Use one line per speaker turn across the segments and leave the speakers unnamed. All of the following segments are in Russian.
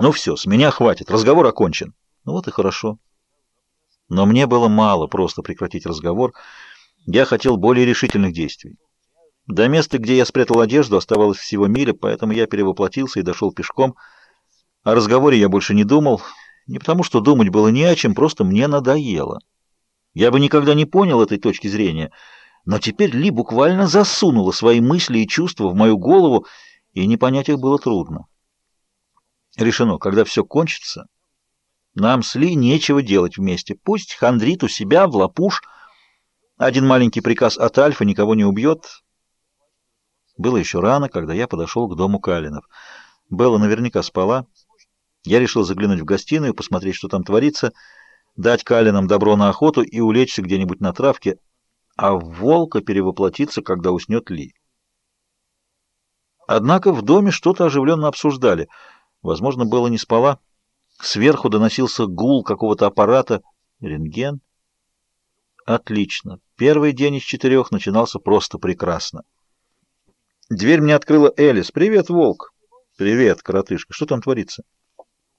Ну все, с меня хватит, разговор окончен. Ну вот и хорошо. Но мне было мало просто прекратить разговор. Я хотел более решительных действий. До места, где я спрятал одежду, оставалось всего миля, поэтому я перевоплотился и дошел пешком. О разговоре я больше не думал, не потому что думать было не о чем, просто мне надоело. Я бы никогда не понял этой точки зрения, но теперь Ли буквально засунула свои мысли и чувства в мою голову, и не понять их было трудно. Решено, когда все кончится, нам с Ли нечего делать вместе. Пусть хандрит у себя в лапуш. Один маленький приказ от Альфа никого не убьет. Было еще рано, когда я подошел к дому Калинов. Белла наверняка спала. Я решил заглянуть в гостиную, посмотреть, что там творится, дать Калинам добро на охоту и улечься где-нибудь на травке, а волка перевоплотиться, когда уснет Ли. Однако в доме что-то оживленно обсуждали. Возможно, Белла не спала. Сверху доносился гул какого-то аппарата. Рентген? Отлично. Первый день из четырех начинался просто прекрасно. Дверь мне открыла Элис. «Привет, волк!» «Привет, коротышка. Что там творится?»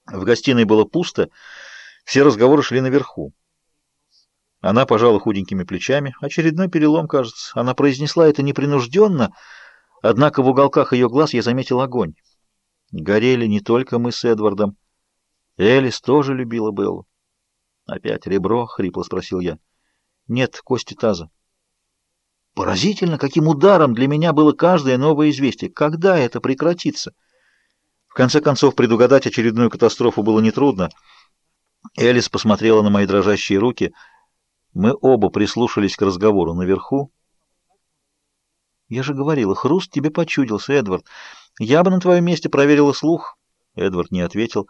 В гостиной было пусто. Все разговоры шли наверху. Она пожала худенькими плечами. Очередной перелом, кажется. Она произнесла это непринужденно, однако в уголках ее глаз я заметил огонь. Горели не только мы с Эдвардом. Элис тоже любила Беллу. «Опять ребро?» — хрипло спросил я. «Нет, кости таза». Поразительно, каким ударом для меня было каждое новое известие. Когда это прекратится? В конце концов, предугадать очередную катастрофу было нетрудно. Элис посмотрела на мои дрожащие руки. Мы оба прислушались к разговору наверху. «Я же говорила, хруст тебе почудился, Эдвард. Я бы на твоем месте проверила слух». Эдвард не ответил.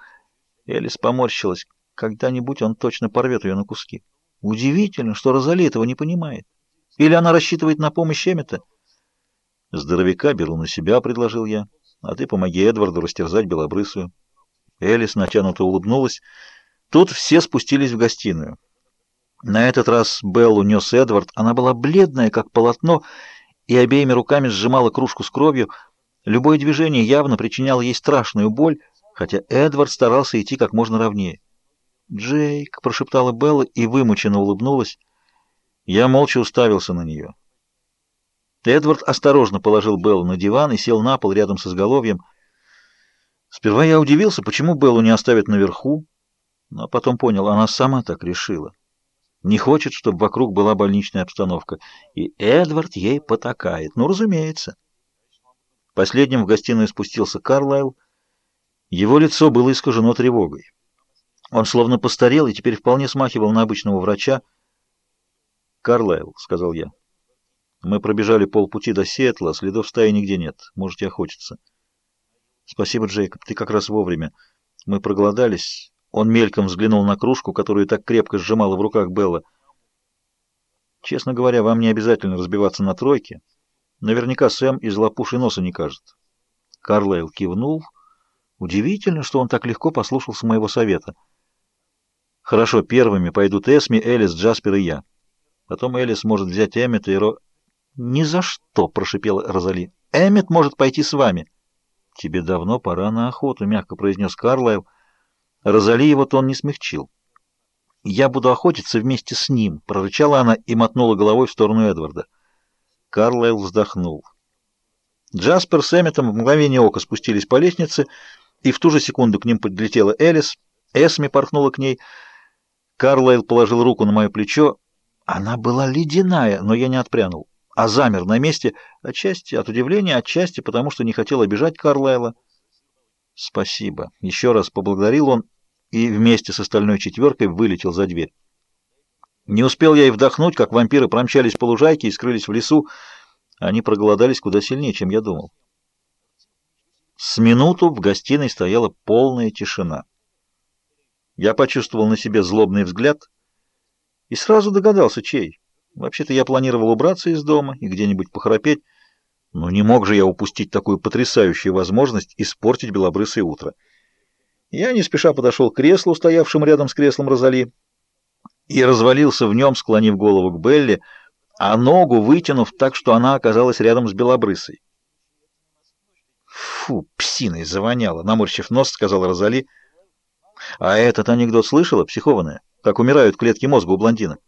Элис поморщилась. Когда-нибудь он точно порвет ее на куски. Удивительно, что Розали этого не понимает. Или она рассчитывает на помощь Эммета? «Здоровяка беру на себя», — предложил я. «А ты помоги Эдварду растерзать белобрысую». Элис натянуто улыбнулась. Тут все спустились в гостиную. На этот раз Беллу нес Эдвард. Она была бледная, как полотно, и обеими руками сжимала кружку с кровью. Любое движение явно причиняло ей страшную боль, хотя Эдвард старался идти как можно ровнее. «Джейк», — прошептала Белла и вымученно улыбнулась. Я молча уставился на нее. Эдвард осторожно положил Беллу на диван и сел на пол рядом с изголовьем. Сперва я удивился, почему Беллу не оставят наверху, но потом понял, она сама так решила. Не хочет, чтобы вокруг была больничная обстановка, и Эдвард ей потакает. Ну, разумеется. Последним в гостиную спустился Карлайл. Его лицо было искажено тревогой. Он словно постарел и теперь вполне смахивал на обычного врача. «Карлайл», — сказал я, — «мы пробежали полпути до Сиэтла, следов стаи нигде нет. Можете охотиться». «Спасибо, Джейкоб, ты как раз вовремя. Мы проголодались». Он мельком взглянул на кружку, которую так крепко сжимала в руках Белла. «Честно говоря, вам не обязательно разбиваться на тройке. Наверняка Сэм из лопуши носа не кажет». Карлайл кивнул. Удивительно, что он так легко послушался моего совета. «Хорошо, первыми пойдут Эсми, Элис, Джаспер и я». Потом Элис может взять Эммета и Ро... «Ни за что!» — прошипела Розали. «Эммет может пойти с вами». «Тебе давно пора на охоту», — мягко произнес Карлайл. Розали его тон не смягчил. «Я буду охотиться вместе с ним», — прорычала она и мотнула головой в сторону Эдварда. Карлайл вздохнул. Джаспер с Эмметом в мгновение ока спустились по лестнице, и в ту же секунду к ним подлетела Элис. Эсми порхнула к ней. Карлайл положил руку на мое плечо. Она была ледяная, но я не отпрянул, а замер на месте, отчасти от удивления, отчасти потому, что не хотел обижать Карлайла. «Спасибо». Еще раз поблагодарил он и вместе с остальной четверкой вылетел за дверь. Не успел я и вдохнуть, как вампиры промчались по лужайке и скрылись в лесу. Они проголодались куда сильнее, чем я думал. С минуту в гостиной стояла полная тишина. Я почувствовал на себе злобный взгляд — и сразу догадался, чей. Вообще-то я планировал убраться из дома и где-нибудь похрапеть, но не мог же я упустить такую потрясающую возможность испортить белобрысое утро. Я не спеша подошел к креслу, стоявшему рядом с креслом Розали, и развалился в нем, склонив голову к Белли, а ногу вытянув так, что она оказалась рядом с белобрысой. «Фу, псиной завоняло!» — наморщив нос, сказал Розали — А этот анекдот слышала, психованная? Как умирают клетки мозга у блондинок?